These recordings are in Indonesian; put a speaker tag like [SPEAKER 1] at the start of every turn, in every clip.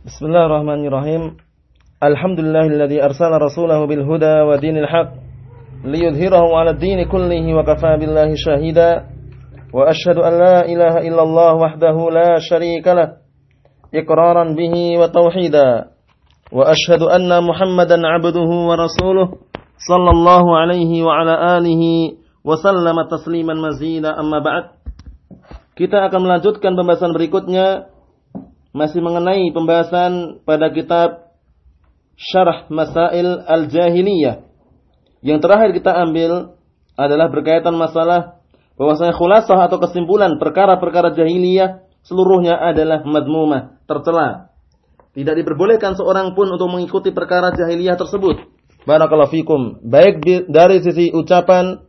[SPEAKER 1] Bismillahirrahmanirrahim. Alhamdulillahilladzi arsala rasulahu bil huda wa dinil haq liyudhhirahu 'ala ad-din kullihi wa kafaa billahi shahida. Wa asyhadu an la ilaha illallah wahdahu la syarika lah iqraran bihi wa tauhida. Wa asyhadu anna Muhammadan 'abduhu wa rasuluh sallallahu alaihi wa ala alihi wa sallama tasliman mazida amma ba'd. Kita akan melanjutkan pembahasan berikutnya masih mengenai pembahasan pada kitab Syarah Masail Al-Jahiliyah. Yang terakhir kita ambil adalah berkaitan masalah bahwasanya khulasah atau kesimpulan perkara-perkara jahiliyah seluruhnya adalah madmumah, tercela. Tidak diperbolehkan seorang pun untuk mengikuti perkara jahiliyah tersebut. Barakallahu fikum. Baik dari sisi ucapan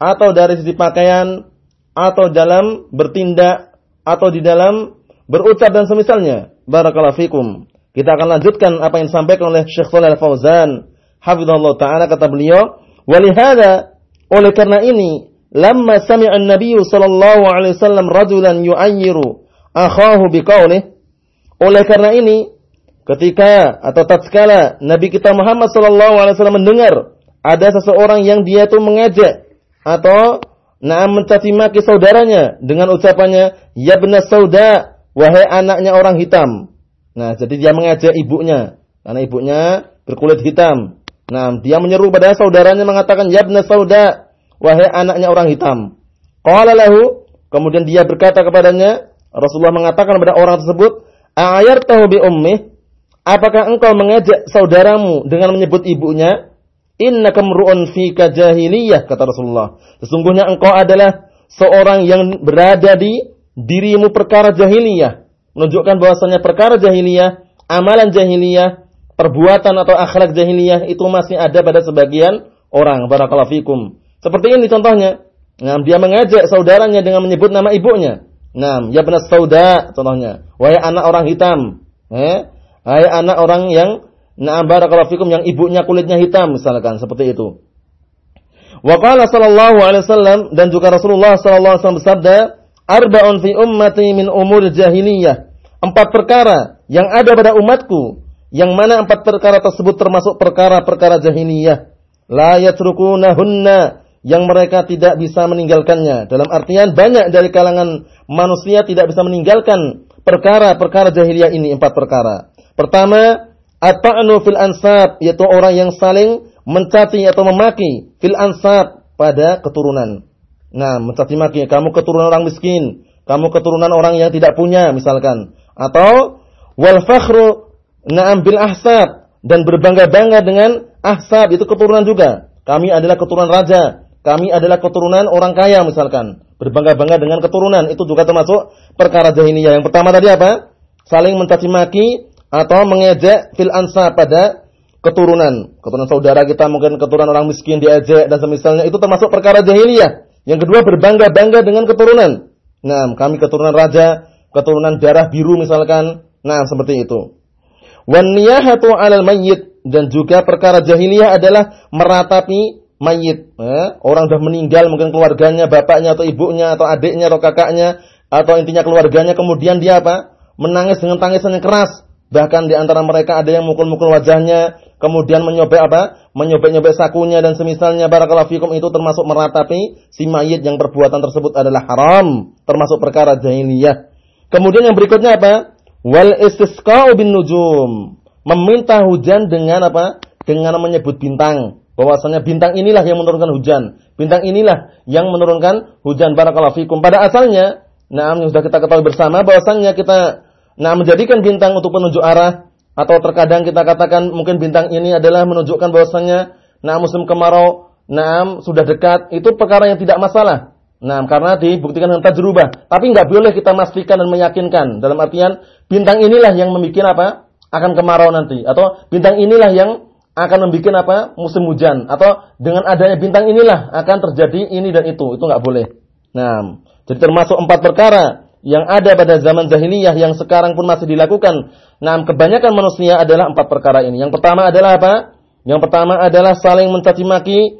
[SPEAKER 1] atau dari sisi pakaian atau dalam bertindak atau di dalam berucap dan semisalnya. Barakallahu fikum. Kita akan lanjutkan apa yang disampaikan oleh Syekh Shalal Fauzan, hafizallahu taala kata beliau, "Walihada oleh karena ini, lamma sami'a an-nabiy sallallahu alaihi wasallam rajulan yu'ayyiru akhahu biqaulih" Oleh karena ini, ketika atau tatkala Nabi kita Muhammad sallallahu alaihi wasallam mendengar ada seseorang yang dia itu mengejek atau Nah, mencaci maki saudaranya dengan ucapannya, "Ya benar sauda, wahai anaknya orang hitam. Nah, jadi dia mengajak ibunya, karena ibunya berkulit hitam. Nah, dia menyeru pada saudaranya mengatakan, "Yabna sauda, wahai anaknya orang hitam." Qala lahu, kemudian dia berkata kepadanya, Rasulullah mengatakan kepada orang tersebut, "A'ayartahu bi ummih?" Apakah engkau mengajak saudaramu dengan menyebut ibunya? Inna kamru'un fika jahiliyah kata Rasulullah. Sesungguhnya engkau adalah seorang yang berada di dirimu perkara jahiliyah, menunjukkan bahwasanya perkara jahiliyah, amalan jahiliyah, perbuatan atau akhlak jahiliyah itu masih ada pada sebagian orang. Barakallahu fikum. Seperti ini contohnya. Nah, dia mengajak saudaranya dengan menyebut nama ibunya. Nah, ya benar sauda contohnya. Wahai anak orang hitam. Eh? Wahai anak orang yang nah barakallahu fikum yang ibunya kulitnya hitam misalkan seperti itu. Wa qala sallallahu alaihi wasallam dan juga Rasulullah sallallahu alaihi wasallam bersabda, arba'un fi ummati min umur jahiliyah. Empat perkara yang ada pada umatku, yang mana empat perkara tersebut termasuk perkara-perkara jahiliyah. La yatrukunahunna, yang mereka tidak bisa meninggalkannya. Dalam artian banyak dari kalangan manusia tidak bisa meninggalkan perkara-perkara jahiliyah ini, empat perkara. Pertama, at-ta'nu fil ansab, yaitu orang yang saling mencaci atau memaki fil ansab pada keturunan. Nah, mencaci maki, kamu keturunan orang miskin, kamu keturunan orang yang tidak punya misalkan. Atau wal fakhru na'am ahsab dan berbangga-bangga dengan ahsab itu keturunan juga. Kami adalah keturunan raja, kami adalah keturunan orang kaya misalkan. Berbangga-bangga dengan keturunan itu juga termasuk perkara jahiliyah. Yang pertama tadi apa? Saling mencaci maki atau mengejek fil ansab pada keturunan. Keturunan saudara kita mungkin keturunan orang miskin diejek dan semisalnya itu termasuk perkara jahiliyah. Yang kedua berbangga-bangga dengan keturunan. Nah, kami keturunan raja, keturunan darah biru misalkan. Nah, seperti itu. Wan niyahatu 'alal mayyit dan juga perkara jahiliyah adalah meratapi mayit. Eh, orang sudah meninggal mungkin keluarganya, bapaknya atau ibunya atau adiknya atau kakaknya atau intinya keluarganya kemudian dia apa? Menangis dengan tangisan yang keras. Bahkan di antara mereka ada yang mukul-mukul wajahnya, kemudian menyobek apa? Menyobek-nyobek sakunya dan semisalnya barakallahu fikum itu termasuk meratapi si mayit yang perbuatan tersebut adalah haram, termasuk perkara jahiliyah. Kemudian yang berikutnya apa? Wal istisqa'u bin nujum. Meminta hujan dengan apa? Dengan menyebut bintang. Bahwasanya bintang inilah yang menurunkan hujan. Bintang inilah yang menurunkan hujan barakallahu fikum. Pada asalnya, nah sudah kita ketahui bersama bahwasanya kita nah menjadikan bintang untuk penunjuk arah atau terkadang kita katakan mungkin bintang ini adalah menunjukkan bahwasanya nah musim kemarau nah sudah dekat itu perkara yang tidak masalah. Nah, karena dibuktikan dengan tajrubah. Tapi nggak boleh kita pastikan dan meyakinkan. Dalam artian bintang inilah yang membuat apa? Akan kemarau nanti atau bintang inilah yang akan membuat apa? musim hujan atau dengan adanya bintang inilah akan terjadi ini dan itu. Itu nggak boleh. Nah, jadi termasuk empat perkara yang ada pada zaman jahiliyah yang sekarang pun masih dilakukan. Nah, kebanyakan manusia adalah empat perkara ini. Yang pertama adalah apa? Yang pertama adalah saling mencaci maki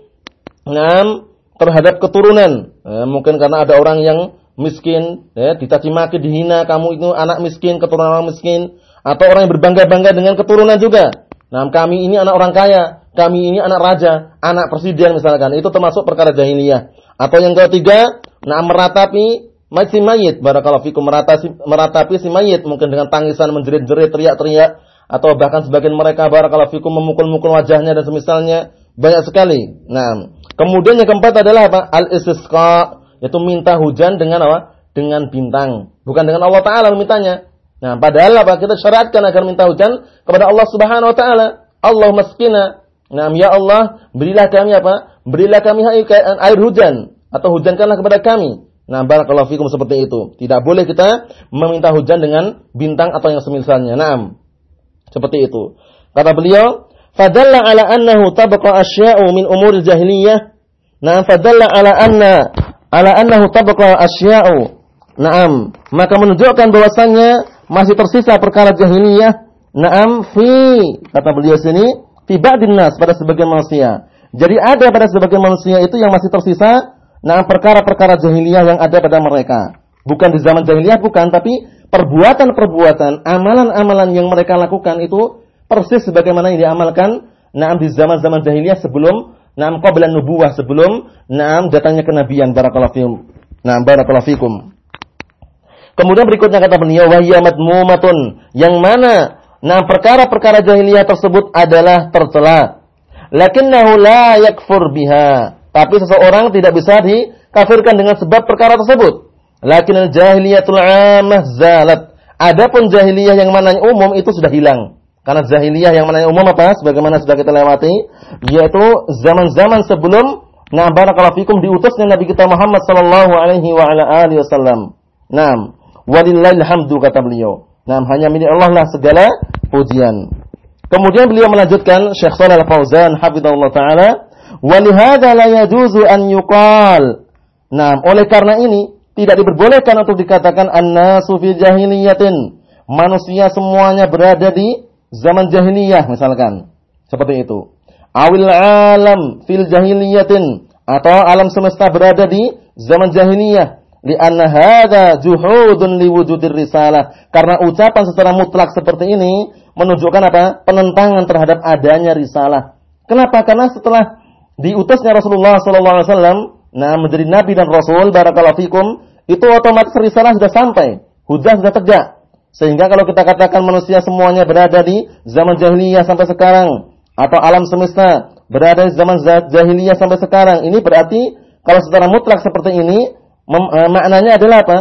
[SPEAKER 1] nah, terhadap keturunan. Eh, mungkin karena ada orang yang miskin, ya, dicaci maki, dihina, kamu itu anak miskin, keturunan orang miskin, atau orang yang berbangga-bangga dengan keturunan juga. Nah, kami ini anak orang kaya, kami ini anak raja, anak presiden misalkan. Itu termasuk perkara jahiliyah. Atau yang ketiga, nah meratapi si mayit, barakallahu fikum meratapi, meratapi si mayit mungkin dengan tangisan menjerit-jerit, teriak-teriak atau bahkan sebagian mereka barakallahu fikum memukul-mukul wajahnya dan semisalnya banyak sekali. Nah, kemudian yang keempat adalah apa? Al-istisqa, yaitu minta hujan dengan apa? Dengan bintang, bukan dengan Allah taala mintanya. Nah, padahal apa? Kita syariatkan agar minta hujan kepada Allah Subhanahu wa taala. Allah maskina. Nah, ya Allah, berilah kami apa? Berilah kami air hujan atau hujankanlah kepada kami. Nah, barakallahu fikum seperti itu. Tidak boleh kita meminta hujan dengan bintang atau yang semisalnya. Naam. Seperti itu. Kata beliau, "Fadalla ala annahu tabqa asya'u min umuril jahiliyah." Nah, fadalla ala anna ala annahu tabqa asya'u. Naam, maka menunjukkan bahwasannya masih tersisa perkara jahiliyah. Naam fi kata beliau sini fi ba'din nas pada sebagian manusia. Jadi ada pada sebagian manusia itu yang masih tersisa nah perkara-perkara jahiliyah yang ada pada mereka. Bukan di zaman jahiliyah bukan, tapi perbuatan-perbuatan, amalan-amalan yang mereka lakukan itu persis sebagaimana yang diamalkan nah di zaman-zaman jahiliyah sebelum nah qabla nubuwah sebelum nah datangnya kenabian barakallahu fikum. Nah barakallahu fikum. Kemudian berikutnya kata beliau wahiyya madmumatun yang mana nah perkara-perkara jahiliyah tersebut adalah tercela. Lakinnahu la yakfur biha. Tapi seseorang tidak bisa dikafirkan dengan sebab perkara tersebut. Lakin al-jahiliyatul 'ammah zalat. Adapun jahiliyah yang mana umum itu sudah hilang. Karena jahiliyah yang mana umum apa? Sebagaimana sudah kita lewati, yaitu zaman-zaman sebelum Nah, barakallahu fikum diutusnya Nabi kita Muhammad sallallahu alaihi wa ala alihi wasallam. Naam. Walillahil hamdu kata beliau. Nah, hanya milik Allah lah segala pujian. Kemudian beliau melanjutkan Syekh Shalal Fauzan hafizahullah taala, "Wa lihadza la yajuzu an yuqal." Nah, oleh karena ini tidak diperbolehkan untuk dikatakan an-nasu fi jahiliyatin. Manusia semuanya berada di zaman jahiliyah misalkan. Seperti itu. Awil alam fil jahiliyatin atau alam semesta berada di zaman jahiliyah li'anna hadza juhudun liwujudir risalah. Karena ucapan secara mutlak seperti ini menunjukkan apa? Penentangan terhadap adanya risalah. Kenapa? Karena setelah diutusnya Rasulullah sallallahu alaihi wasallam nah menjadi nabi dan rasul barakallahu fikum, itu otomatis risalah sudah sampai, hujah sudah tegak. Sehingga kalau kita katakan manusia semuanya berada di zaman jahiliyah sampai sekarang atau alam semesta berada di zaman jahiliyah sampai sekarang, ini berarti kalau secara mutlak seperti ini Eh, maknanya adalah apa?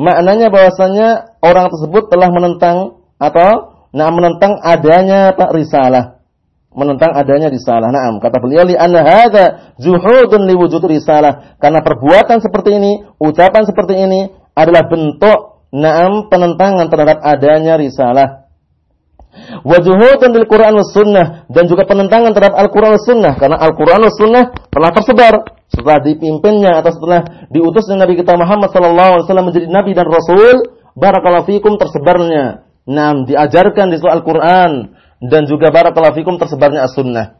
[SPEAKER 1] Maknanya bahwasanya orang tersebut telah menentang atau nah menentang adanya apa risalah. Menentang adanya risalah. Naam, kata beliau li anna hadza zuhudun li wujud risalah. Karena perbuatan seperti ini, ucapan seperti ini adalah bentuk naam penentangan terhadap adanya risalah. Wajuhudun lil Quran was sunnah dan juga penentangan terhadap Al-Quran was sunnah karena Al-Quran was sunnah telah tersebar setelah dipimpinnya atau setelah diutusnya Nabi kita Muhammad sallallahu alaihi wasallam menjadi nabi dan rasul, barakallahu fikum tersebarnya. Nam diajarkan di surah Al-Qur'an dan juga barakallahu fikum tersebarnya as-sunnah.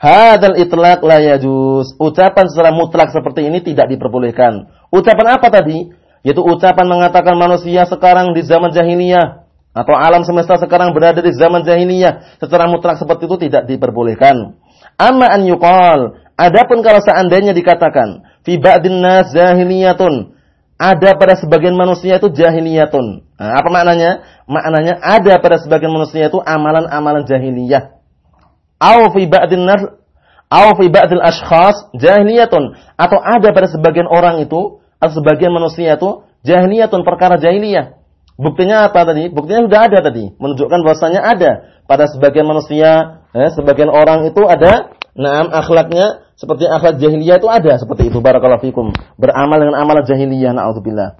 [SPEAKER 1] Hadal itlaq la yajuz. Ucapan secara mutlak seperti ini tidak diperbolehkan. Ucapan apa tadi? Yaitu ucapan mengatakan manusia sekarang di zaman jahiliyah atau alam semesta sekarang berada di zaman jahiliyah secara mutlak seperti itu tidak diperbolehkan. Amma an yuqal Adapun kalau seandainya dikatakan fi ba'din nas jahiliyatun, ada pada sebagian manusia itu jahiliyatun. Nah, apa maknanya? Maknanya ada pada sebagian manusia itu amalan-amalan jahiliyah. Au fi ba'din nas au fi ba'dil ashkhas jahiliyatun atau ada pada sebagian orang itu atau sebagian manusia itu jahiliyatun perkara jahiliyah. Buktinya apa tadi? Buktinya sudah ada tadi, menunjukkan bahwasanya ada pada sebagian manusia, eh, sebagian orang itu ada Naam akhlaknya seperti akhlak jahiliyah itu ada seperti itu barakallahu fikum. Beramal dengan amalan jahiliyah naudzubillah.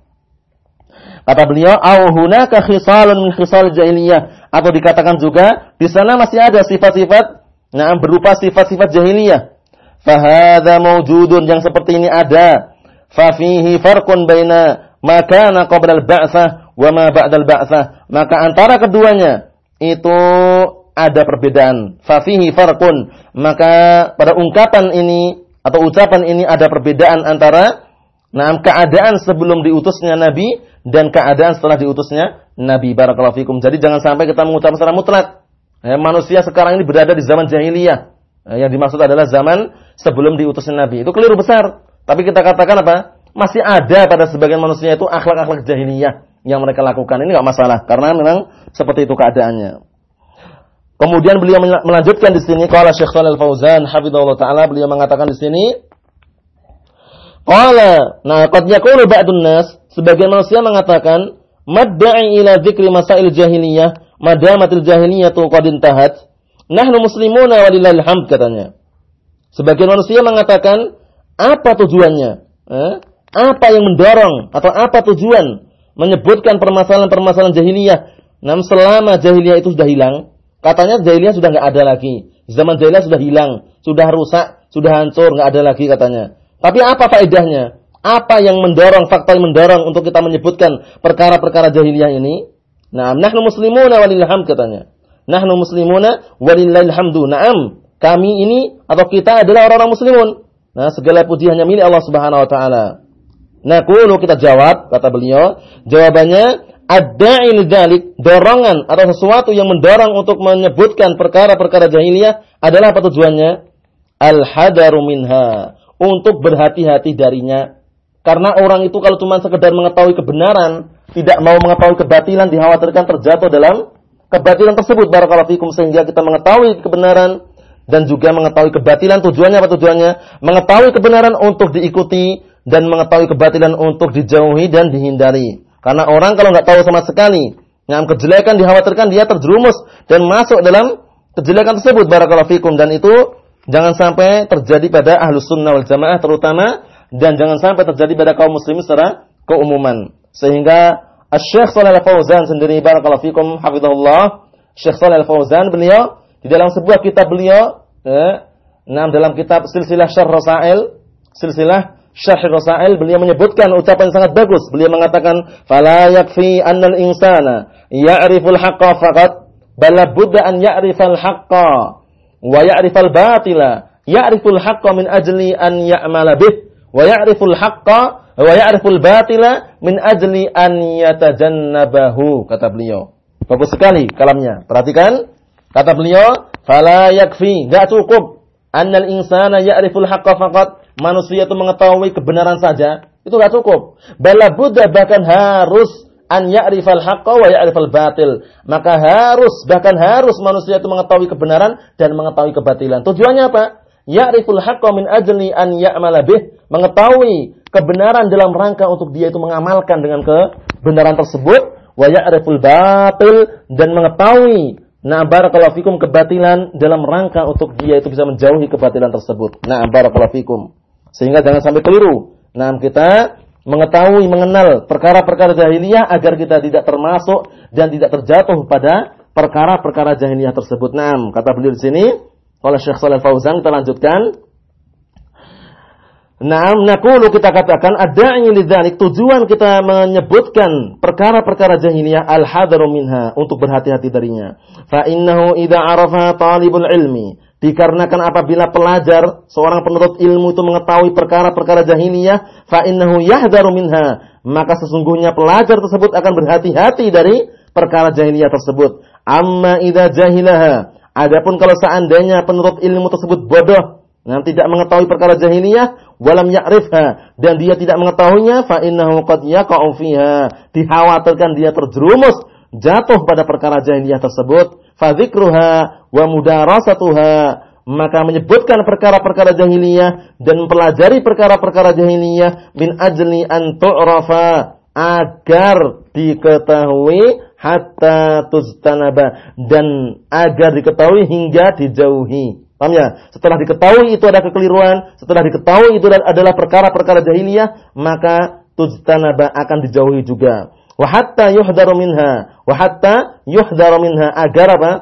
[SPEAKER 1] Kata beliau, "Au hunaka khisalun min khisal jahiliyah." Atau dikatakan juga di sana masih ada sifat-sifat nah berupa sifat-sifat jahiliyah. Fahadha mawjudun yang seperti ini ada. Fa fihi farqun baina ma kana qabla al-ba'tsah wa ma ba'da al-ba'tsah. Maka antara keduanya itu ada perbedaan. Fafihi farqun. Maka pada ungkapan ini atau ucapan ini ada perbedaan antara nah keadaan sebelum diutusnya nabi dan keadaan setelah diutusnya Nabi barakallahu fikum. Jadi jangan sampai kita mengucapkan secara mutlak. Ya, manusia sekarang ini berada di zaman jahiliyah. Ya, yang dimaksud adalah zaman sebelum diutusnya Nabi. Itu keliru besar. Tapi kita katakan apa? Masih ada pada sebagian manusia itu akhlak-akhlak jahiliyah yang mereka lakukan. Ini nggak masalah karena memang seperti itu keadaannya. Kemudian beliau melanjutkan di sini kalau Syekh Shalal Fauzan hafizahullah taala beliau mengatakan di sini Qala nah qad yaqulu ba'dun nas sebagian manusia mengatakan madda'i ila dzikri masail jahiliyah madamatil jahiliyah tu qad intahat nahnu muslimuna walillahil hamd katanya. Sebagian manusia mengatakan apa tujuannya? Eh? Apa yang mendorong atau apa tujuan menyebutkan permasalahan-permasalahan jahiliyah? Nam selama jahiliyah itu sudah hilang, Katanya jahiliyah sudah nggak ada lagi. Zaman jahiliyah sudah hilang, sudah rusak, sudah hancur, nggak ada lagi katanya. Tapi apa faedahnya? Apa yang mendorong, fakta yang mendorong untuk kita menyebutkan perkara-perkara jahiliyah ini? Nah, nahnu muslimuna walillaham katanya. Nahnu muslimuna walillahilhamdu. Naam, kami ini atau kita adalah orang-orang muslimun. Nah, segala puji hanya milik Allah Subhanahu wa taala. Nah, kalau kita jawab, kata beliau, jawabannya ad-da'i lidzalik, dorongan atau sesuatu yang mendorong untuk menyebutkan perkara-perkara jahiliyah adalah apa tujuannya? Al-hadaru minha, untuk berhati-hati darinya. Karena orang itu kalau cuma sekedar mengetahui kebenaran, tidak mau mengetahui kebatilan, dikhawatirkan terjatuh dalam kebatilan tersebut. Barakallahu fikum sehingga kita mengetahui kebenaran dan juga mengetahui kebatilan. Tujuannya apa tujuannya? Mengetahui kebenaran untuk diikuti dan mengetahui kebatilan untuk dijauhi dan dihindari. Karena orang kalau nggak tahu sama sekali, yang kejelekan dikhawatirkan dia terjerumus dan masuk dalam kejelekan tersebut barakallahu fikum dan itu jangan sampai terjadi pada ahlus sunnah wal jamaah terutama dan jangan sampai terjadi pada kaum muslimin secara keumuman. Sehingga Syekh Shalal Fauzan sendiri barakallahu fikum hafizahullah, Syekh Shalal Fauzan beliau di dalam sebuah kitab beliau eh, nah dalam kitab silsilah syarh rasail, silsilah Syarh Rasail beliau menyebutkan ucapan sangat bagus. Beliau mengatakan, "Fala yakfi annal insana ya'riful haqqa faqat, bal budda an ya'rifal haqqa wa ya'rifal batila. Ya'riful haqqa min ajli an ya'mala bih wa ya'riful haqqa wa ya'riful batila min ajli an yatajannabahu." Kata beliau. Bagus sekali kalamnya. Perhatikan. Kata beliau, "Fala yakfi, enggak cukup annal insana ya'riful haqqa faqat." Manusia itu mengetahui kebenaran saja, itu gak cukup. Bala Buddha bahkan harus an ya'rifal haqqa wa ya'rifal batil. Maka harus, bahkan harus manusia itu mengetahui kebenaran dan mengetahui kebatilan. Tujuannya apa? Ya'riful haqqa min ajli an ya'mala. Mengetahui kebenaran dalam rangka untuk dia itu mengamalkan dengan kebenaran tersebut. Wa ya'riful batil. Dan mengetahui Nah, barakallahu fikum kebatilan dalam rangka untuk dia itu bisa menjauhi kebatilan tersebut. Nah, barakallahu fikum. Sehingga jangan sampai keliru. Nah, kita mengetahui, mengenal perkara-perkara jahiliyah agar kita tidak termasuk dan tidak terjatuh pada perkara-perkara jahiliyah tersebut. Nah, kata beliau di sini, oleh Syekh Saleh Fauzan kita lanjutkan. Naam nakulu kita katakan adanya lidzalik tujuan kita menyebutkan perkara-perkara jahiliyah al-hadaru minha untuk berhati-hati darinya. Fa innahu idza arafa talibul ilmi Dikarenakan apabila pelajar, seorang penuntut ilmu itu mengetahui perkara-perkara jahiliyah, fa innahu yahdharu minha, maka sesungguhnya pelajar tersebut akan berhati-hati dari perkara jahiliyah tersebut. Amma idza jahilaha, adapun kalau seandainya penuntut ilmu tersebut bodoh, yang tidak mengetahui perkara jahiliyah, walam ya'rifha dan dia tidak mengetahuinya, fa innahu qad yaqa'u fiha, dikhawatirkan dia terjerumus jatuh pada perkara jahiliyah tersebut fadzikruha wa mudarasatuha maka menyebutkan perkara-perkara jahiliyah dan mempelajari perkara-perkara jahiliyah min ajli an tu'rafa agar diketahui hatta tuztanaba dan agar diketahui hingga dijauhi. Paham ya? Setelah diketahui itu ada kekeliruan, setelah diketahui itu adalah perkara-perkara jahiliyah, maka tuztanaba akan dijauhi juga. Wa hatta yuhdaru minha. Wa hatta yuhdaru minha. Agar apa?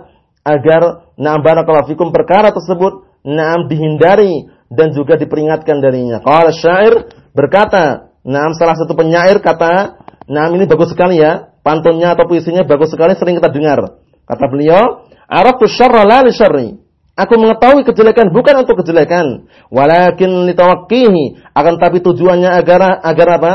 [SPEAKER 1] Agar na'am barakallahu fikum perkara tersebut na'am dihindari dan juga diperingatkan darinya. Qala syair berkata, na'am salah satu penyair kata, na'am ini bagus sekali ya. Pantunnya atau puisinya bagus sekali sering kita dengar. Kata beliau, "Araftu syarra la li syarri." Aku mengetahui kejelekan bukan untuk kejelekan, walakin litawaqqihi, akan tapi tujuannya agar agar apa?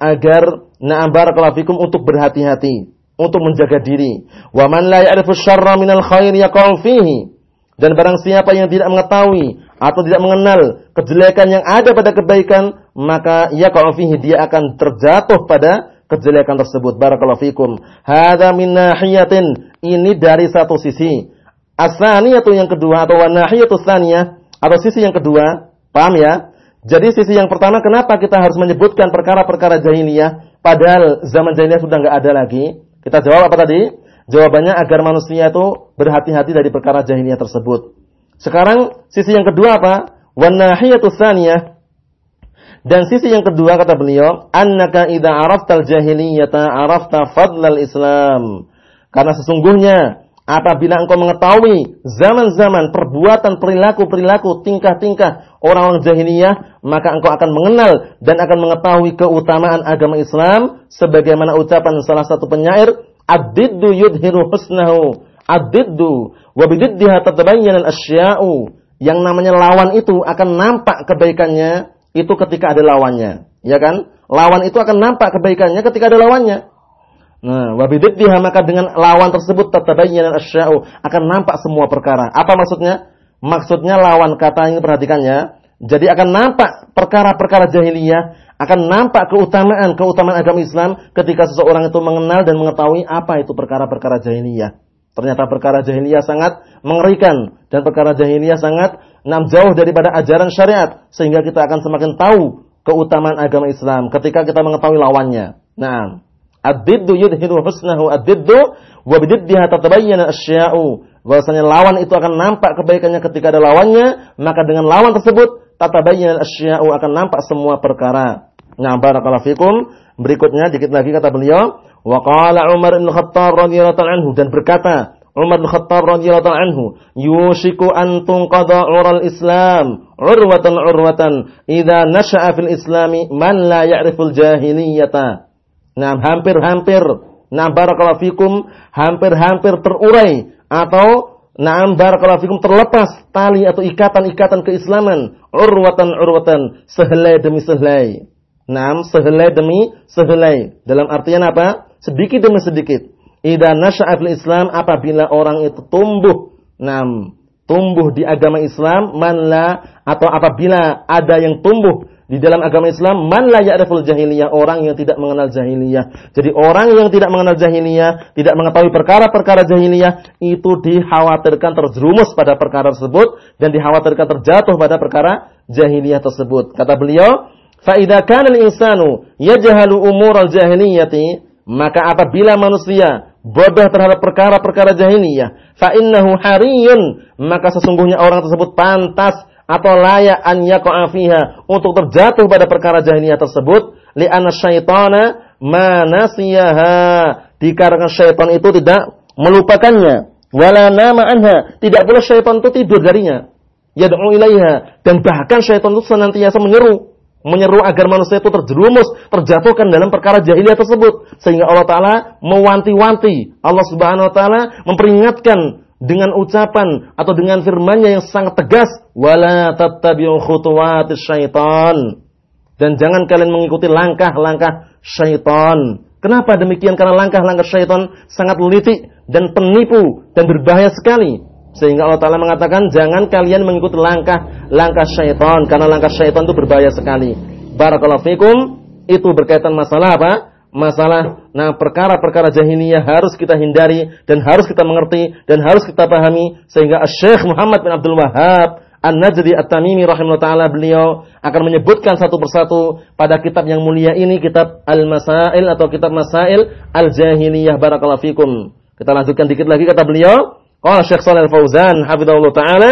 [SPEAKER 1] Agar na'am barakallahu fikum untuk berhati-hati, untuk menjaga diri. Wa man la ya'rifu syarra minal khair yaqa'u fihi. Dan barang siapa yang tidak mengetahui atau tidak mengenal kejelekan yang ada pada kebaikan, maka yaqa'u fihi dia akan terjatuh pada kejelekan tersebut. Barakallahu fikum. Hadza min nahiyatin. Ini dari satu sisi. Asaniyatu yang kedua atau wanahiyatu tsaniyah atau sisi yang kedua. Paham ya? Jadi sisi yang pertama kenapa kita harus menyebutkan perkara-perkara jahiliyah padahal zaman jahiliyah sudah enggak ada lagi? Kita jawab apa tadi? Jawabannya agar manusia itu berhati-hati dari perkara jahiliyah tersebut. Sekarang sisi yang kedua apa? Wanahiyatu tsaniyah dan sisi yang kedua kata beliau, annaka idza araftal jahiliyata arafta fadlal Islam. Karena sesungguhnya apabila engkau mengetahui zaman-zaman perbuatan, perilaku-perilaku, tingkah-tingkah orang-orang jahiliyah, maka engkau akan mengenal dan akan mengetahui keutamaan agama Islam sebagaimana ucapan salah satu penyair, ad-diddu yudhiru husnahu, ad-diddu wa bididdiha tatabayyana al-asya'u. Yang namanya lawan itu akan nampak kebaikannya itu ketika ada lawannya, ya kan? Lawan itu akan nampak kebaikannya ketika ada lawannya. Nah, wabididdiha maka dengan lawan tersebut tatabayyana asya'u akan nampak semua perkara. Apa maksudnya? Maksudnya lawan kata ini perhatikannya. Jadi akan nampak perkara-perkara jahiliyah, akan nampak keutamaan keutamaan agama Islam ketika seseorang itu mengenal dan mengetahui apa itu perkara-perkara jahiliyah. Ternyata perkara jahiliyah sangat mengerikan dan perkara jahiliyah sangat nam jauh daripada ajaran syariat sehingga kita akan semakin tahu keutamaan agama Islam ketika kita mengetahui lawannya. Nah, ad-diddu yudhiru husnahu ad-diddu wa bididdiha tatabayyana asya'u. Bahwasanya lawan itu akan nampak kebaikannya ketika ada lawannya, maka dengan lawan tersebut tatabayyana asya'u akan nampak semua perkara. Nah, barakallahu fikum. Berikutnya dikit lagi kata beliau, Wa qala Umar bin Khattab radhiyallahu anhu dan berkata Umar bin Khattab radhiyallahu anhu, "Yushiku an tunqada ural Islam, urwatan urwatan, idza nasha'a fil Islami man la ya'riful jahiliyata." Nah, hampir-hampir, nah barakallahu fikum, hampir-hampir terurai atau Naam barakallahu fikum terlepas tali atau ikatan-ikatan keislaman, urwatan urwatan, sehelai demi sehelai. Naam sehelai demi sehelai. Dalam artian apa? sedikit demi sedikit. Idza nasya'a fil Islam apabila orang itu tumbuh, nam, tumbuh di agama Islam, manla atau apabila ada yang tumbuh di dalam agama Islam, man la ya'riful jahiliyah, orang yang tidak mengenal jahiliyah. Jadi orang yang tidak mengenal jahiliyah, tidak mengetahui perkara-perkara jahiliyah, itu dikhawatirkan terjerumus pada perkara tersebut dan dikhawatirkan terjatuh pada perkara jahiliyah tersebut. Kata beliau, fa idza kana al-insanu yajhalu umur al-jahiliyati maka apabila manusia bodoh terhadap perkara-perkara jahiliyah, fa innahu hariyun, maka sesungguhnya orang tersebut pantas atau layak an yaqa'a untuk terjatuh pada perkara jahiliyah tersebut. Li anna syaitana manasiyaha dikarenakan syaitan itu tidak melupakannya. Wala nama anha. Tidak pula syaitan itu tidur darinya. Yad'u ilaiha. Dan bahkan syaitan itu senantiasa menyeru. Menyeru agar manusia itu terjerumus, terjatuhkan dalam perkara jahiliyah tersebut. Sehingga Allah Ta'ala mewanti-wanti. Allah Subhanahu Wa Ta'ala memperingatkan dengan ucapan atau dengan firmannya yang sangat tegas. Wala tattabi'u khutuwatis syaitan. Dan jangan kalian mengikuti langkah-langkah syaitan. Kenapa demikian? Karena langkah-langkah syaitan sangat litik dan penipu dan berbahaya sekali. Sehingga Allah Ta'ala mengatakan jangan kalian mengikuti langkah-langkah syaitan. Karena langkah syaitan itu berbahaya sekali. Barakallahu fikum. Itu berkaitan masalah apa? Masalah nah perkara-perkara jahiliyah harus kita hindari dan harus kita mengerti dan harus kita pahami sehingga Syekh Muhammad bin Abdul Wahab An-Najdi At-Tamimi rahimahullah taala beliau akan menyebutkan satu persatu pada kitab yang mulia ini kitab Al-Masail atau kitab Masail Al-Jahiliyah barakallahu fikum. Kita lanjutkan dikit lagi kata beliau Qala Syekh Shalal Fauzan hafizahullah taala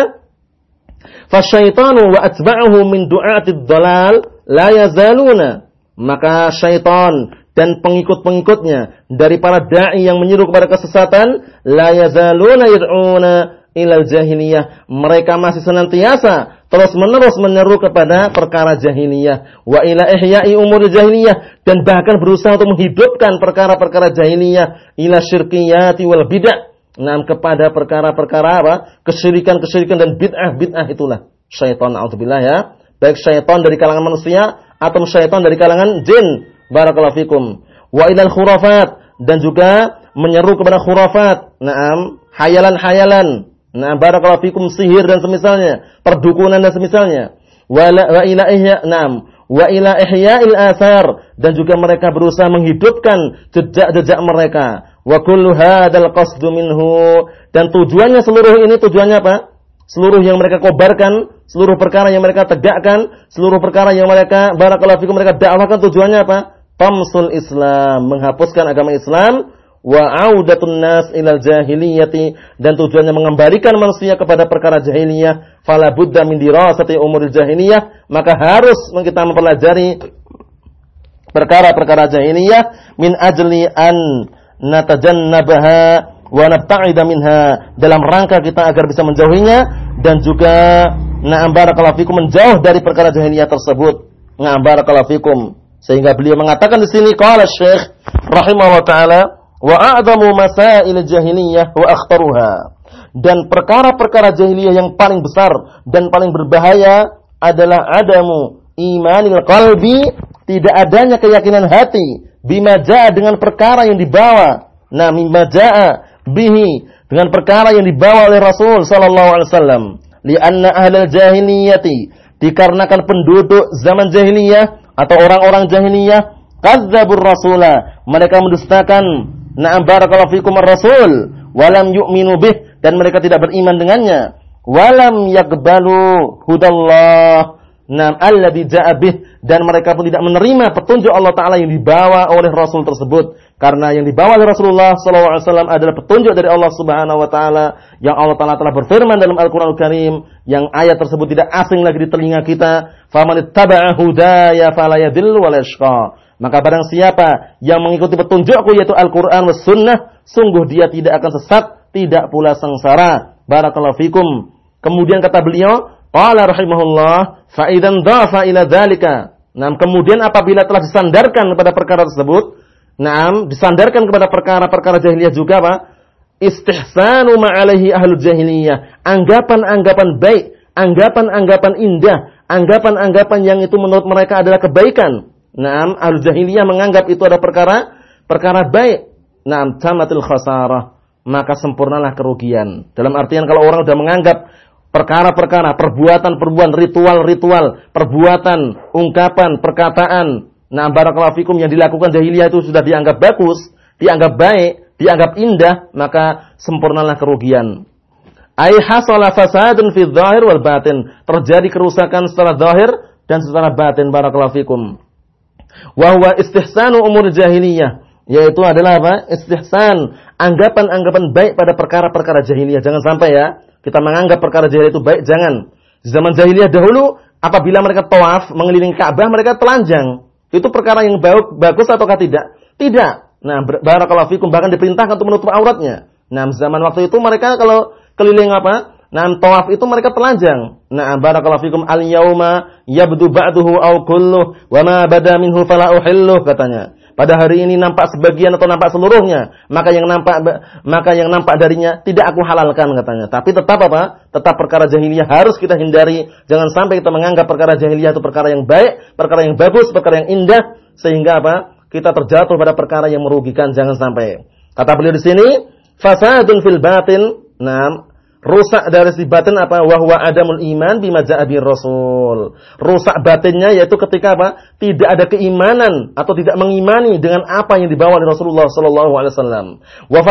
[SPEAKER 1] Fasyaitanu wa atba'uhu min du'atid dalal la yazaluna. Maka syaitan dan pengikut-pengikutnya dari para dai yang menyeru kepada kesesatan la yazaluna yad'una ilal jahiliyah. Mereka masih senantiasa terus-menerus menyeru kepada perkara jahiliyah wa ila ihya'i umur jahiliyah dan bahkan berusaha untuk menghidupkan perkara-perkara jahiliyah ila syirkiyati wal bid'ah Nah, kepada perkara-perkara apa? Kesyirikan-kesyirikan dan bid'ah-bid'ah itulah syaitan auzubillah ya. Baik syaitan dari kalangan manusia atau syaitan dari kalangan jin. Barakallahu fikum. wa ilal khurafat dan juga menyeru kepada khurafat. Naam, hayalan-hayalan. Nah, barakallahu fikum sihir dan semisalnya, perdukunan dan semisalnya. Wa wa ila ihya, naam, wa ila ihya'il athar dan juga mereka berusaha menghidupkan jejak-jejak mereka. Wa kullu hadzal qasdu minhu dan tujuannya seluruh ini tujuannya apa? Seluruh yang mereka kobarkan, seluruh perkara yang mereka tegakkan, seluruh perkara yang mereka barakallahu fikum mereka dakwahkan tujuannya apa? Tamsul Islam, menghapuskan agama Islam wa audatun nas ilal jahiliyati dan tujuannya mengembalikan manusia kepada perkara jahiliyah fala budda min dirasati umur jahiliyah maka harus kita mempelajari perkara-perkara jahiliyah min ajli an natajannabaha wa nabta'ida minha dalam rangka kita agar bisa menjauhinya dan juga na'am barakallahu menjauh dari perkara jahiliyah tersebut. Na'am barakallahu. Sehingga beliau mengatakan di sini qala Syekh rahimahullah taala wa a'zamu masail jahiliyah wa akhtaruha. Dan perkara-perkara jahiliyah yang paling besar dan paling berbahaya adalah adamu imanil qalbi, tidak adanya keyakinan hati bima jaa dengan perkara yang dibawa. Nah, bima jaa bihi dengan perkara yang dibawa oleh Rasul sallallahu alaihi wasallam. Lianna ahlal jahiliyati dikarenakan penduduk zaman jahiliyah atau orang-orang jahiliyah kadzabur rasula, mereka mendustakan na'am barakallahu fikum ar-rasul walam yu'minu bih. Dan mereka tidak beriman dengannya. Walam yakbalu hudallah. Nam alladzi ja'a bih. Dan mereka pun tidak menerima petunjuk Allah taala yang dibawa oleh rasul tersebut karena yang dibawa oleh Rasulullah wasallam adalah petunjuk dari Allah Subhanahu wa taala yang Allah taala telah berfirman dalam Al-Qur'anul Karim yang ayat tersebut tidak asing lagi di telinga kita maka barang siapa yang mengikuti petunjukku yaitu Al-Qur'an was sunnah sungguh dia tidak akan sesat tidak pula sengsara. Barakallahu fikum. Kemudian kata beliau Qala rahimahullah, fa idzan dhafa ila dzalika. Nah, kemudian apabila telah disandarkan kepada perkara tersebut, nah, disandarkan kepada perkara-perkara jahiliyah juga apa? Istihsanu ma'alaihi ahlu jahiliyah. Anggapan-anggapan baik, anggapan-anggapan indah, anggapan-anggapan yang itu menurut mereka adalah kebaikan. Nah, ahlu jahiliyah menganggap itu adalah perkara perkara baik. Nah, tamatil khasarah. Maka sempurnalah kerugian. Dalam artian kalau orang sudah menganggap perkara-perkara, perbuatan-perbuatan, ritual-ritual, perbuatan, ungkapan, perkataan. Nah, barakallahu fikum yang dilakukan jahiliyah itu sudah dianggap bagus, dianggap baik, dianggap indah, maka sempurnalah kerugian. Ai hasala fasadun fi dhahir wal batin. Terjadi kerusakan secara zahir dan secara batin barakallahu fikum. Wa huwa istihsanu umur jahiliyah, yaitu adalah apa? Istihsan, anggapan-anggapan baik pada perkara-perkara jahiliyah. Jangan sampai ya, kita menganggap perkara jahiliyah itu baik, jangan. Zaman jahiliyah dahulu, apabila mereka tawaf mengelilingi Ka'bah, mereka telanjang. Itu perkara yang bagus ataukah tidak? Tidak. Nah, barakallahu fikum bahkan diperintahkan untuk menutup auratnya. Nah, zaman waktu itu mereka kalau keliling apa? Nah, tawaf itu mereka telanjang. Nah, barakallahu fikum al-yauma yabdu ba'duhu aw kulluh wa ma bada minhu fala uhilluh katanya. Pada hari ini nampak sebagian atau nampak seluruhnya, maka yang nampak maka yang nampak darinya tidak aku halalkan katanya. Tapi tetap apa? Tetap perkara jahiliyah harus kita hindari. Jangan sampai kita menganggap perkara jahiliyah itu perkara yang baik, perkara yang bagus, perkara yang indah sehingga apa? Kita terjatuh pada perkara yang merugikan. Jangan sampai. Kata beliau di sini, fasadun fil batin. Nah, Rusak dari si batin apa? Wahwa adamul iman bima ja'a rasul. Rusak batinnya yaitu ketika apa? Tidak ada keimanan atau tidak mengimani dengan apa yang dibawa oleh Rasulullah sallallahu alaihi wasallam. Wa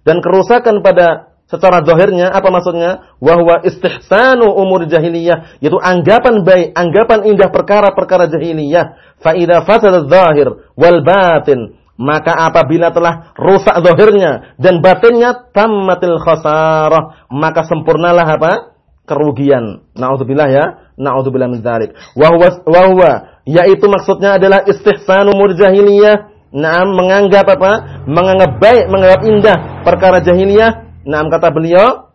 [SPEAKER 1] dan kerusakan pada secara zahirnya apa maksudnya? Wahwa istihsanu umur jahiliyah yaitu anggapan baik, anggapan indah perkara-perkara jahiliyah. Fa idza fasada wal batin maka apabila telah rusak zahirnya dan batinnya tammatil khasarah, maka sempurnalah apa? kerugian. Nauzubillah ya. Nauzubillah min dzalik. Wa huwa yaitu maksudnya adalah istihsanu murjahiliyah. Naam menganggap apa? Menganggap baik, menganggap indah perkara jahiliyah. Naam kata beliau,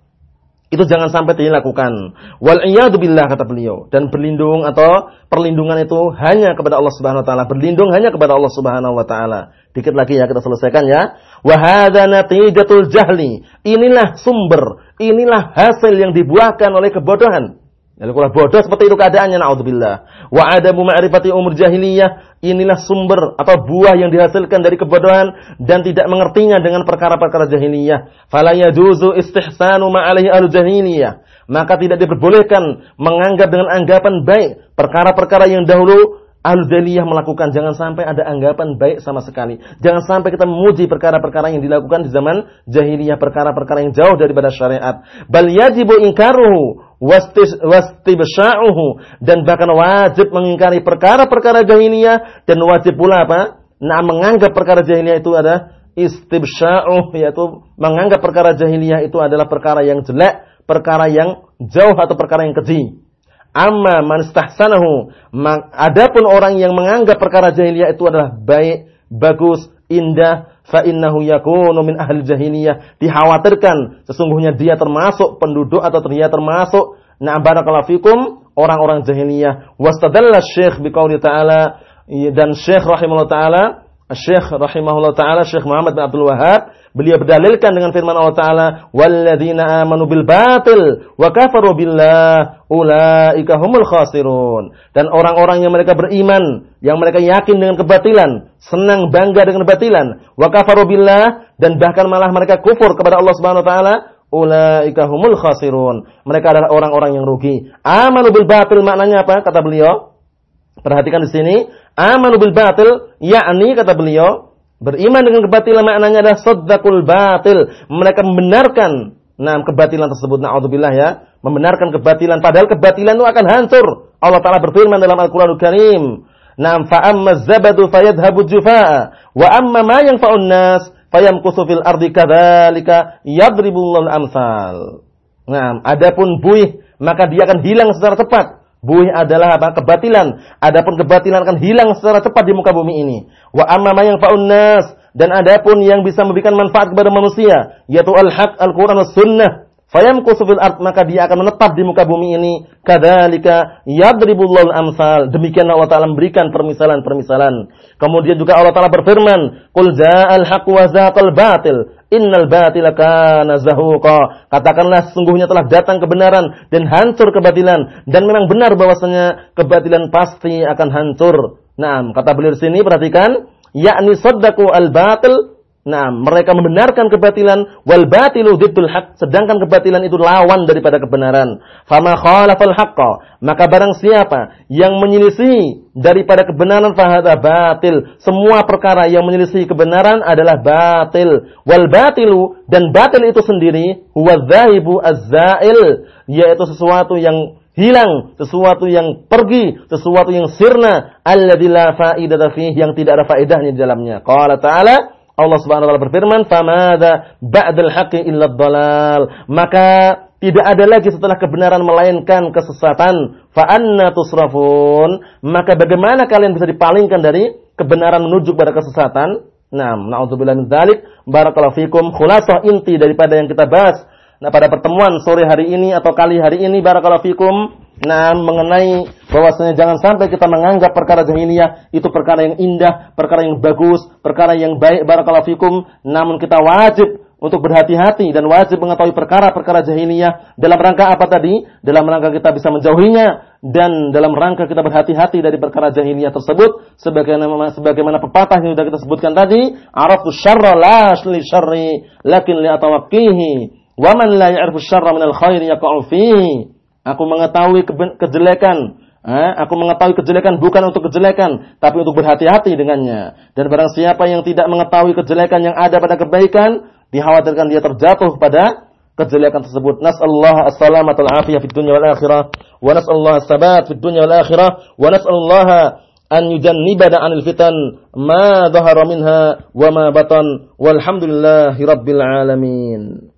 [SPEAKER 1] itu jangan sampai dilakukan. Wal iyadu billah kata beliau. Dan berlindung atau perlindungan itu hanya kepada Allah Subhanahu wa taala. Berlindung hanya kepada Allah Subhanahu wa taala. Dikit lagi ya kita selesaikan ya. Wa natijatul jahli. Inilah sumber, inilah hasil yang dibuahkan oleh kebodohan. Lalu kalau bodoh seperti itu keadaannya naudzubillah. Wa adamu ma'rifati umur jahiliyah inilah sumber atau buah yang dihasilkan dari kebodohan dan tidak mengertinya dengan perkara-perkara jahiliyah. Fala yajuzu istihsanu ma'alaihi ahlu jahiliyah. Maka tidak diperbolehkan menganggap dengan anggapan baik perkara-perkara yang dahulu Ahlu Jahiliyah melakukan jangan sampai ada anggapan baik sama sekali. Jangan sampai kita memuji perkara-perkara yang dilakukan di zaman jahiliyah, perkara-perkara yang jauh daripada syariat. Bal yajibu ingkaruhu wastibsya'uhu dan bahkan wajib mengingkari perkara-perkara jahiliyah dan wajib pula apa? Nah, menganggap perkara jahiliyah itu ada istibsya'uh yaitu menganggap perkara jahiliyah itu adalah perkara yang jelek, perkara yang jauh atau perkara yang keji. Amma man istahsanahu. Adapun orang yang menganggap perkara jahiliyah itu adalah baik, bagus, indah, fa innahu yakunu min ahli jahiliyah. Dikhawatirkan sesungguhnya dia termasuk penduduk atau dia termasuk na barakallahu fikum orang-orang jahiliyah. Wastadalla Syekh biqauli ta'ala dan Syekh rahimahullah taala, Syekh rahimahullah taala Syekh Muhammad bin Abdul Wahab Beliau berdalilkan dengan firman Allah Ta'ala, وَالَّذِينَ آمَنُوا بِالْبَاطِلِ وَكَفَرُوا بِاللَّهِ أُولَٰئِكَ هُمُ الْخَاسِرُونَ Dan orang-orang yang mereka beriman, yang mereka yakin dengan kebatilan, senang bangga dengan kebatilan, وَكَفَرُوا بِاللَّهِ Dan bahkan malah mereka kufur kepada Allah Subhanahu Wa Ta'ala, Ulaika humul khasirun. Mereka adalah orang-orang yang rugi. Amanu bil batil maknanya apa? Kata beliau. Perhatikan di sini. Amanu bil batil yakni kata beliau Beriman dengan kebatilan maknanya adalah saddaqul batil. Mereka membenarkan nah kebatilan tersebut. Nauzubillah ya. Membenarkan kebatilan padahal kebatilan itu akan hancur. Allah taala berfirman dalam Al-Qur'anul Karim, "Nam fa amma zabadu fayadhhabu jufaa wa amma ma yanfa'un nas fayamkusu fil ardi kadzalika yadribullahu amsal." Nah, adapun buih maka dia akan hilang secara cepat. Buih adalah apa? Kebatilan. Adapun kebatilan akan hilang secara cepat di muka bumi ini. Wa amma ma yang nas dan adapun yang bisa memberikan manfaat kepada manusia, yaitu al-haq, Al-Qur'an, As-Sunnah. Fayamkusu fil ard maka dia akan menetap di muka bumi ini. Kadzalika yadribullahu amsal. Demikian Allah Taala memberikan permisalan-permisalan. Kemudian juga Allah Taala berfirman, "Qul ja'al haqq wa zaqal batil." Innal batila kana zahuqa. Katakanlah sesungguhnya telah datang kebenaran dan hancur kebatilan dan memang benar bahwasanya kebatilan pasti akan hancur. Nah, kata beliau sini perhatikan, yakni saddaqu al-batil Nah, mereka membenarkan kebatilan wal batilu diddul haq, sedangkan kebatilan itu lawan daripada kebenaran. Fama khalafal haqqa, maka barang siapa yang menyelisih daripada kebenaran fahada batil. Semua perkara yang menyelisih kebenaran adalah batil. Wal batilu dan batil itu sendiri huwa dzahibu az-zail, yaitu sesuatu yang hilang, sesuatu yang pergi, sesuatu yang sirna, alladzi la faidata fihi yang tidak ada faedahnya di dalamnya. Qala ta'ala Allah Subhanahu wa taala berfirman, "Famada ba'dal haqqi illa dhalal." Maka tidak ada lagi setelah kebenaran melainkan kesesatan. Fa anna tusrafun? Maka bagaimana kalian bisa dipalingkan dari kebenaran menuju pada kesesatan? Nah, na'udzubillah min dzalik. Barakallahu fikum. Khulasah inti daripada yang kita bahas. Nah, pada pertemuan sore hari ini atau kali hari ini barakallahu fikum Nah, mengenai bahwasanya jangan sampai kita menganggap perkara jahiliyah itu perkara yang indah, perkara yang bagus, perkara yang baik barakallahu fikum, namun kita wajib untuk berhati-hati dan wajib mengetahui perkara-perkara jahiliyah dalam rangka apa tadi? Dalam rangka kita bisa menjauhinya dan dalam rangka kita berhati-hati dari perkara jahiliyah tersebut sebagaimana sebagaimana pepatah yang sudah kita sebutkan tadi, arafu syarra la li syarri lakin li atawaqqihi wa man la ya'rifu syarra min al-khairi yaqa'u fihi. Aku mengetahui kejelekan. Aku mengetahui kejelekan bukan untuk kejelekan, tapi untuk berhati-hati dengannya. Dan barang siapa yang tidak mengetahui kejelekan yang ada pada kebaikan, dikhawatirkan dia terjatuh pada kejelekan tersebut. Nas'alullah as-salamata wal afiyah fid dunya wal akhirah wa nas'alullah as-sabat fid dunya wal akhirah wa nas'alullah an yujannibana 'anil fitan ma dhahara minha wa ma batan walhamdulillahi rabbil alamin.